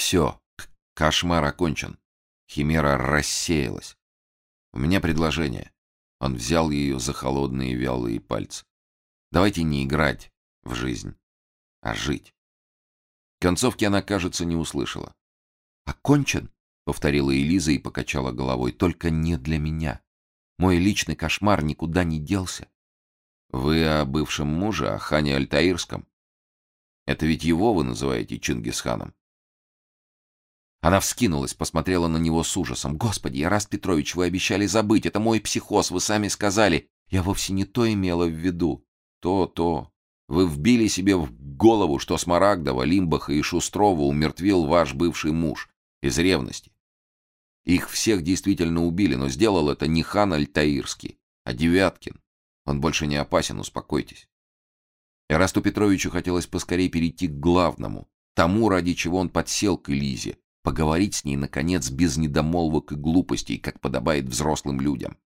Все, кошмар окончен. Химера рассеялась. У меня предложение. Он взял ее за холодные вялые пальцы. Давайте не играть в жизнь, а жить. Концовки она, кажется, не услышала. «Окончен?» — повторила Элиза и покачала головой. «Только не для меня. Мой личный кошмар никуда не делся». «Вы о бывшем муже, о хане Альтаирском? Это ведь его вы называете Чингисханом?» Она вскинулась, посмотрела на него с ужасом. «Господи, Яраст Петрович, вы обещали забыть. Это мой психоз, вы сами сказали. Я вовсе не то имела в виду. То, то. Вы вбили себе в голову, что Смарагдова, Лимбаха и Шустрова умертвил ваш бывший муж. Из ревности. Их всех действительно убили, но сделал это не хан Альтаирский, а Девяткин. Он больше не опасен, успокойтесь. Эрасту Петровичу хотелось поскорее перейти к главному, тому, ради чего он подсел к Элизе, поговорить с ней, наконец, без недомолвок и глупостей, как подобает взрослым людям.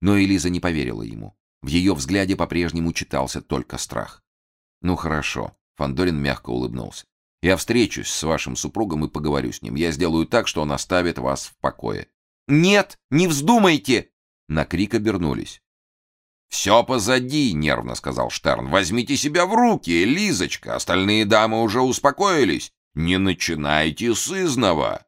Но Элиза не поверила ему. В ее взгляде по-прежнему читался только страх. «Ну хорошо», — Фандорин мягко улыбнулся. «Я встречусь с вашим супругом и поговорю с ним. Я сделаю так, что он оставит вас в покое». «Нет, не вздумайте!» На крик обернулись. «Все позади», — нервно сказал Штерн. «Возьмите себя в руки, Лизочка. Остальные дамы уже успокоились. Не начинайте с изного!»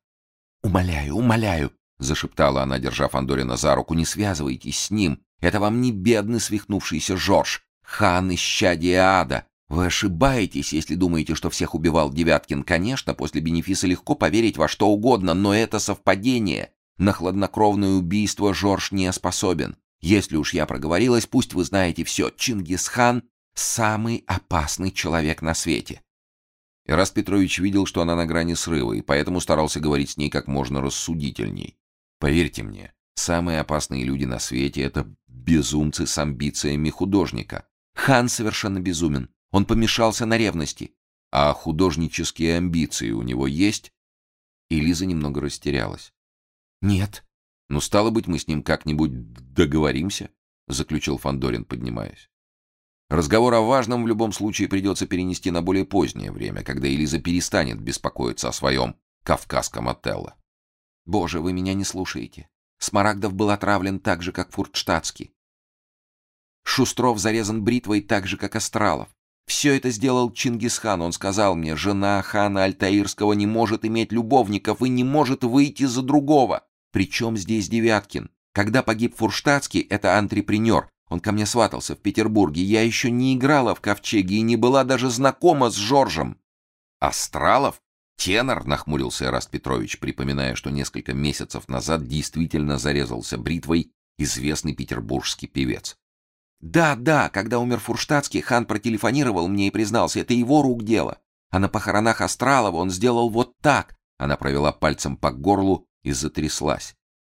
«Умоляю, умоляю!» — зашептала она, держа Фандорина за руку. «Не связывайтесь с ним. Это вам не бедный свихнувшийся Жорж, хан исчадия ада. Вы ошибаетесь, если думаете, что всех убивал Девяткин. Конечно, после бенефиса легко поверить во что угодно, но это совпадение. На хладнокровное убийство Жорж не способен. Если уж я проговорилась, пусть вы знаете все. Чингисхан — самый опасный человек на свете. Ираст Петрович видел, что она на грани срыва, и поэтому старался говорить с ней как можно рассудительней. Поверьте мне, самые опасные люди на свете — это безумцы с амбициями художника. Хан совершенно безумен. Он помешался на ревности. А художнические амбиции у него есть? И немного растерялась. Нет. Ну, стало быть, мы с ним как-нибудь договоримся, заключил Фандорин, поднимаясь. Разговор о важном в любом случае придется перенести на более позднее время, когда Элиза перестанет беспокоиться о своем кавказском Отелло. «Боже, вы меня не слушаете. Смарагдов был отравлен так же, как Фуртштадтский. Шустров зарезан бритвой так же, как Астралов. Все это сделал Чингисхан. Он сказал мне, жена хана Альтаирского не может иметь любовников и не может выйти за другого. Причем здесь Девяткин? Когда погиб Фурштадтский, это антрепренер, он ко мне сватался в Петербурге. Я еще не играла в ковчеге и не была даже знакома с Жоржем. Астралов? Тенор, нахмурился Эраст Петрович, припоминая, что несколько месяцев назад действительно зарезался бритвой известный петербургский певец. Да, да, когда умер Фурштадтский, хан протелефонировал мне и признался, это его рук дело. А на похоронах Астралова он сделал вот так. Она провела пальцем по горлу и затряслась.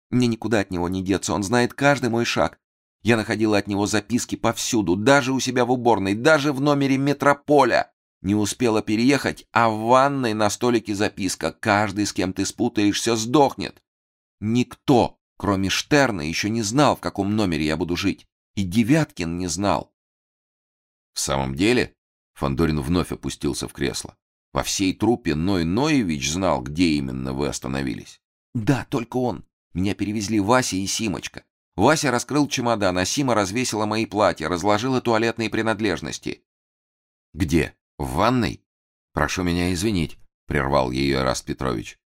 Мне никуда от него не деться, он знает каждый мой шаг. Я находила от него записки повсюду, даже у себя в уборной, даже в номере метрополя. Не успела переехать, а в ванной на столике записка «Каждый, с кем ты спутаешься, сдохнет». Никто, кроме Штерна, еще не знал, в каком номере я буду жить. И Девяткин не знал. В самом деле, Фандорин вновь опустился в кресло. Во всей труппе Ной Ноевич знал, где именно вы остановились. Да, только он. Меня перевезли Вася и Симочка. Вася раскрыл чемодан, а Сима развесила мои платья, разложила туалетные принадлежности. «Где? В ванной? Прошу меня извинить», — прервал ее Раст Петрович.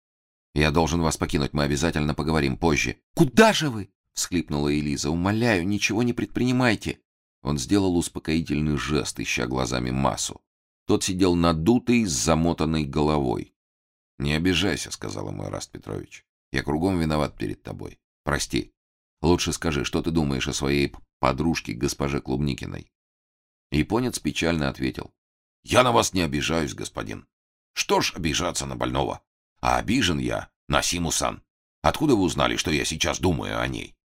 «Я должен вас покинуть, мы обязательно поговорим позже». «Куда же вы?» — всхлипнула Элиза. «Умоляю, ничего не предпринимайте». Он сделал успокоительный жест, ища глазами массу. Тот сидел надутый, с замотанной головой. «Не обижайся», — сказал ему Раст Петрович. «Я кругом виноват перед тобой. Прости». Лучше скажи, что ты думаешь о своей подружке, госпоже Клубникиной?» Японец печально ответил. «Я на вас не обижаюсь, господин. Что ж обижаться на больного? А обижен я на Симусан. Откуда вы узнали, что я сейчас думаю о ней?»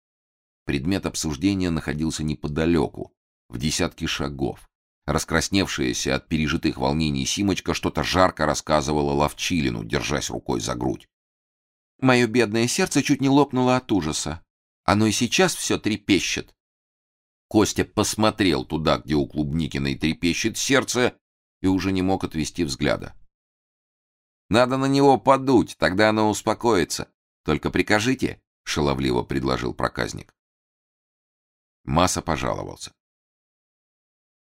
Предмет обсуждения находился неподалеку, в десятке шагов. Раскрасневшаяся от пережитых волнений Симочка что-то жарко рассказывала Ловчилину, держась рукой за грудь. «Мое бедное сердце чуть не лопнуло от ужаса. Оно и сейчас все трепещет. Костя посмотрел туда, где у Клубникиной трепещет сердце, и уже не мог отвести взгляда. Надо на него подуть, тогда оно успокоится. Только прикажите, — шаловливо предложил проказник. Масса пожаловался.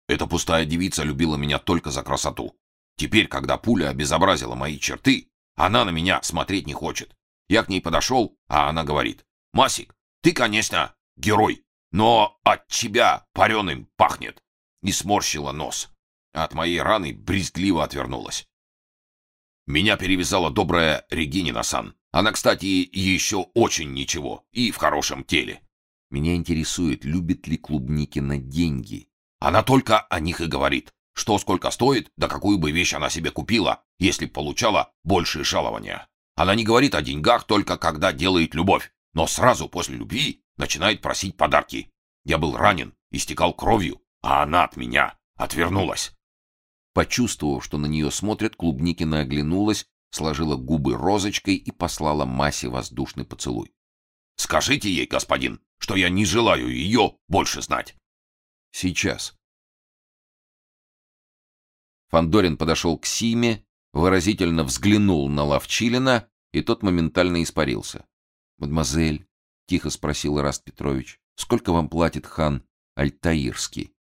Эта пустая девица любила меня только за красоту. Теперь, когда пуля обезобразила мои черты, она на меня смотреть не хочет. Я к ней подошел, а она говорит, «Масик, ты, конечно, герой, но от тебя пареным пахнет!» И сморщила нос. От моей раны брезгливо отвернулась. Меня перевязала добрая Регинина Сан. Она, кстати, еще очень ничего и в хорошем теле. Меня интересует, любит ли Клубникина деньги. Она только о них и говорит. Что сколько стоит, да какую бы вещь она себе купила, если получала большие жалования. Она не говорит о деньгах только когда делает любовь, но сразу после любви начинает просить подарки. Я был ранен, истекал кровью, а она от меня отвернулась. Почувствовав, что на нее смотрят, Клубникина оглянулась, сложила губы розочкой и послала Масе воздушный поцелуй. «Скажите ей, господин, что я не желаю ее больше знать». «Сейчас». Фандорин подошел к Симе, выразительно взглянул на Ловчилина, и тот моментально испарился. «Мадемуазель», — тихо спросил Раст Петрович, — «сколько вам платит хан Альтаирский?»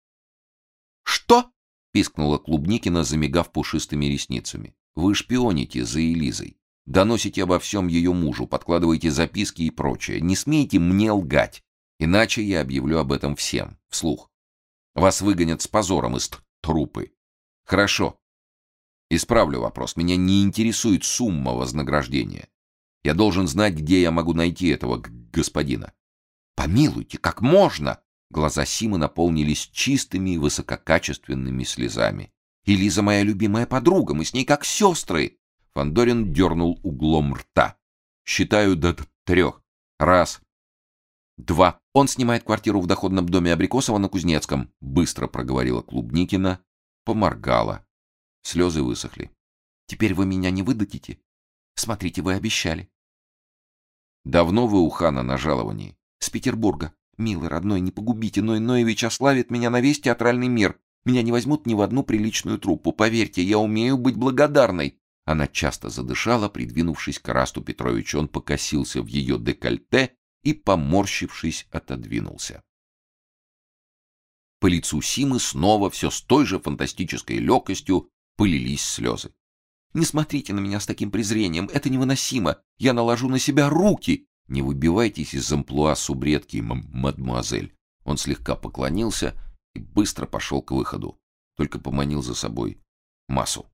«Что?» пискнула Клубникина, замигав пушистыми ресницами. Вы шпионите за Элизой. Доносите обо всем ее мужу, подкладываете записки и прочее. Не смейте мне лгать, иначе я объявлю об этом всем, вслух. Вас выгонят с позором из трупы. Хорошо. Исправлю вопрос. Меня не интересует сумма вознаграждения. Я должен знать, где я могу найти этого господина. Помилуйте, как можно? Глаза Симы наполнились чистыми и высококачественными слезами. «Элиза моя любимая подруга, мы с ней как сестры!» Фандорин дернул углом рта. «Считаю до трех. Раз. Два. Он снимает квартиру в доходном доме Абрикосова на Кузнецком», — быстро проговорила Клубникина, поморгала. Слезы высохли. «Теперь вы меня не выдадите? Смотрите, вы обещали». «Давно вы у хана на жаловании?» «С Петербурга. Милый, родной, не погубите, но Ноевич ославит меня на весь театральный мир. Меня не возьмут ни в одну приличную труппу. Поверьте, я умею быть благодарной. Она часто задышала, придвинувшись к Расту Петровичу. Он покосился в ее декольте и, поморщившись, отодвинулся. По лицу Симы снова все с той же фантастической легкостью полились слезы. «Не смотрите на меня с таким презрением, это невыносимо. Я наложу на себя руки, не выбивайтесь из амплуа субредки, мадмуазель. Он слегка поклонился и быстро пошел к выходу, только поманил за собой массу.